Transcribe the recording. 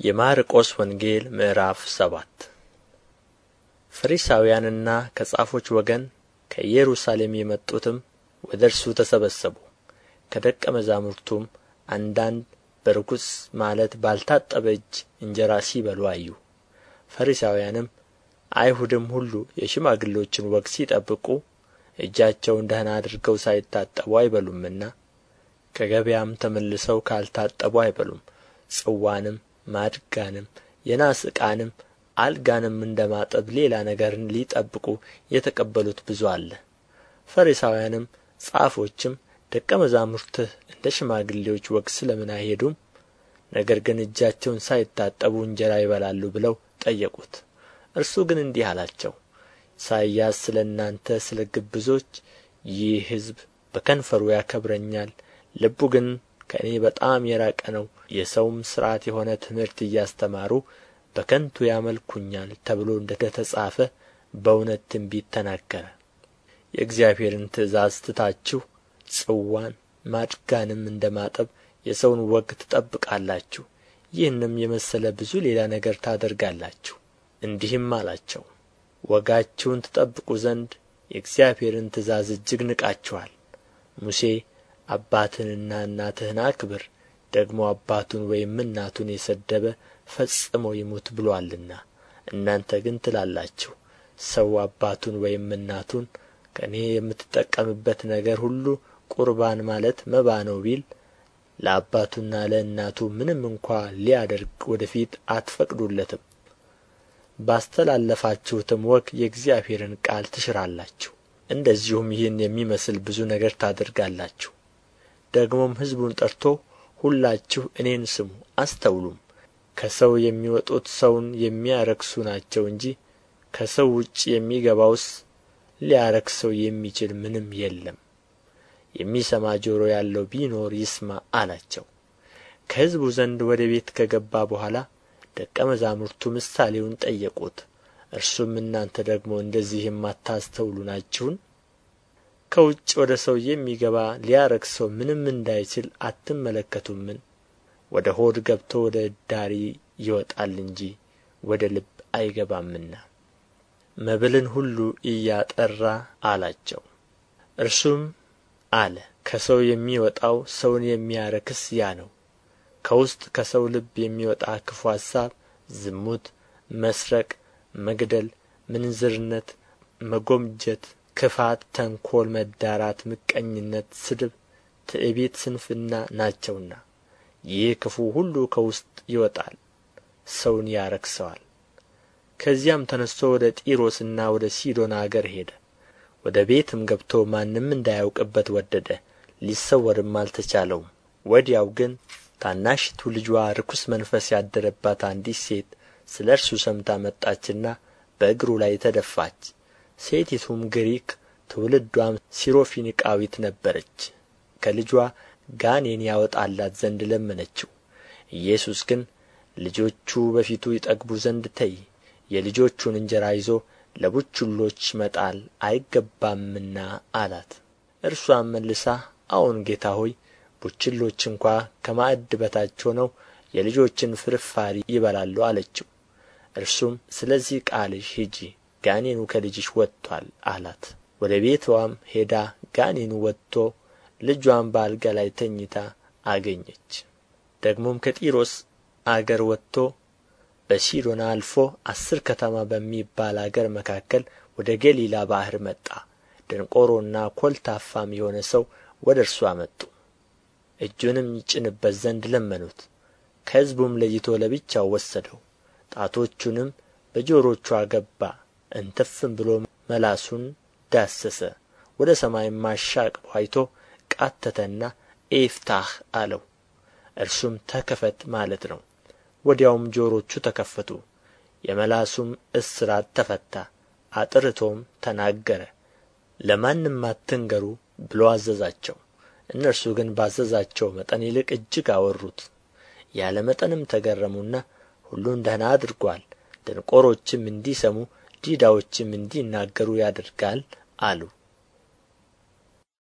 የማርቆስ ወንጌል ምዕራፍ ሰባት። ፈሪሳውያንና ከጻፎች ወገን ከኢየሩሳሌም የመጡትም ወደ እርሱ ተሰበሰቡ። ከደቀ መዛሙርቱም አንዳንድ በርኩስ ማለት ባልታጠበ እጅ እንጀራ ሲበሉ አዩ። ፈሪሳውያንም አይሁድም ሁሉ የሽማግሎችን ወግ ሲጠብቁ እጃቸውን ደህና አድርገው ሳይታጠቡ አይበሉምና ከገበያም ተመልሰው ካልታጠቡ አይበሉም። ጽዋንም ማድጋንም የናስ ዕቃንም አልጋንም እንደ ማጠብ ሌላ ነገርን ሊጠብቁ የተቀበሉት ብዙ አለ። ፈሪሳውያንም ጻፎችም ደቀ መዛሙርትህ እንደ ሽማግሌዎች ወግ ስለ ምን አይሄዱም? ነገር ግን እጃቸውን ሳይታጠቡ እንጀራ ይበላሉ ብለው ጠየቁት። እርሱ ግን እንዲህ አላቸው ኢሳይያስ ስለ እናንተ ስለ ግብዞች ይህ ሕዝብ በከንፈሩ ያከብረኛል ልቡ ግን ከእኔ በጣም የራቀ ነው። የሰውም ሥርዓት የሆነ ትምህርት እያስተማሩ በከንቱ ያመልኩኛል ተብሎ እንደ ተጻፈ በእውነት ትንቢት ተናገረ። የእግዚአብሔርን ትእዛዝ ትታችሁ ጽዋን ማድጋንም እንደ ማጠብ የሰውን ወግ ትጠብቃላችሁ። ይህንም የመሰለ ብዙ ሌላ ነገር ታደርጋላችሁ። እንዲህም አላቸው ወጋችሁን ትጠብቁ ዘንድ የእግዚአብሔርን ትእዛዝ እጅግ ንቃችኋል። ሙሴ አባትህንና እናትህን አክብር። ደግሞ አባቱን ወይም እናቱን የሰደበ ፈጽሞ ይሙት ብሎአልና። እናንተ ግን ትላላችሁ ሰው አባቱን ወይም እናቱን ከእኔ የምትጠቀምበት ነገር ሁሉ ቁርባን ማለት መባ ነው ቢል ለአባቱና ለእናቱ ምንም እንኳ ሊያደርግ ወደ ፊት አትፈቅዱለትም። ባስተላለፋችሁትም ወግ የእግዚአብሔርን ቃል ትሽራላችሁ። እንደዚሁም ይህን የሚመስል ብዙ ነገር ታደርጋላችሁ ደግሞም ሕዝቡን ጠርቶ ሁላችሁ እኔን ስሙ አስተውሉም። ከሰው የሚወጡት ሰውን የሚያረክሱ ናቸው እንጂ ከሰው ውጭ የሚገባውስ ሊያረክሰው የሚችል ምንም የለም። የሚሰማ ጆሮ ያለው ቢኖር ይስማ አላቸው። ከሕዝቡ ዘንድ ወደ ቤት ከገባ በኋላ ደቀ መዛሙርቱ ምሳሌውን ጠየቁት። እርሱም እናንተ ደግሞ እንደዚህ የማታስተውሉ ናችሁን ከውጭ ወደ ሰው የሚገባ ሊያረክሰው ምንም እንዳይችል አትመለከቱምን? ወደ ሆድ ገብቶ ወደ እዳሪ ይወጣል እንጂ ወደ ልብ አይገባምና። መብልን ሁሉ እያጠራ አላቸው። እርሱም አለ ከሰው የሚወጣው ሰውን የሚያረክስ ያ ነው። ከውስጥ ከሰው ልብ የሚወጣ ክፉ ሐሳብ ዝሙት መስረቅ መግደል ምንዝርነት መጎምጀት ክፋት ተንኰል መዳራት ምቀኝነት ስድብ ትዕቢት ስንፍና ናቸውና ይህ ክፉ ሁሉ ከውስጥ ይወጣል ሰውን ያረክሰዋል። ከዚያም ተነሥቶ ወደ ጢሮስና ወደ ሲዶና አገር ሄደ። ወደ ቤትም ገብቶ ማንም እንዳያውቅበት ወደደ ሊሰወርም አልተቻለውም። ወዲያው ግን ታናሽቱ ልጇ ርኩስ መንፈስ ያደረባት አንዲት ሴት ስለ እርሱ ሰምታ መጣችና በእግሩ ላይ ተደፋች ሴቲቱም ግሪክ ትውልዷም ሲሮፊኒቃዊት ነበረች። ከልጇ ጋኔን ያወጣላት ዘንድ ለመነችው። ኢየሱስ ግን ልጆቹ በፊቱ ይጠግቡ ዘንድ ተይ የልጆቹን እንጀራ ይዞ ለቡችሎች መጣል አይገባምና አላት። እርሷም መልሳ አዎን ጌታ ሆይ ቡችሎች እንኳ ከማዕድ በታች ሆነው የልጆችን ፍርፋሪ ይበላሉ አለችው። እርሱም ስለዚህ ቃልሽ ሂጂ ጋኔኑ ከልጅሽ ወጥቶአል አላት። ወደ ቤትዋም ሄዳ ጋኔኑ ወጥቶ ልጇም በአልጋ ላይ ተኝታ አገኘች። ደግሞም ከጢሮስ አገር ወጥቶ በሲዶና አልፎ አሥር ከተማ በሚባል አገር መካከል ወደ ገሊላ ባሕር መጣ። ደንቆሮና ኰልታፋም የሆነ ሰው ወደ እርሱ አመጡ። እጁንም ይጭንበት ዘንድ ለመኑት። ከሕዝቡም ለይቶ ለብቻው ወሰደው። ጣቶቹንም በጆሮቹ አገባ እንትፍም ብሎ መላሱን ዳሰሰ። ወደ ሰማይም አሻቅቦ አይቶ ቃተተና ኤፍታህ አለው። እርሱም ተከፈት ማለት ነው። ወዲያውም ጆሮቹ ተከፈቱ። የመላሱም እስራት ተፈታ። አጥርቶም ተናገረ። ለማንም አትንገሩ ብሎ አዘዛቸው። እነርሱ ግን ባዘዛቸው መጠን ይልቅ እጅግ አወሩት። ያለ መጠንም ተገረሙና ሁሉን ደህና አድርጓል። ደንቆሮችም እንዲሰሙ ዲዳዎችም እንዲናገሩ ያደርጋል አሉ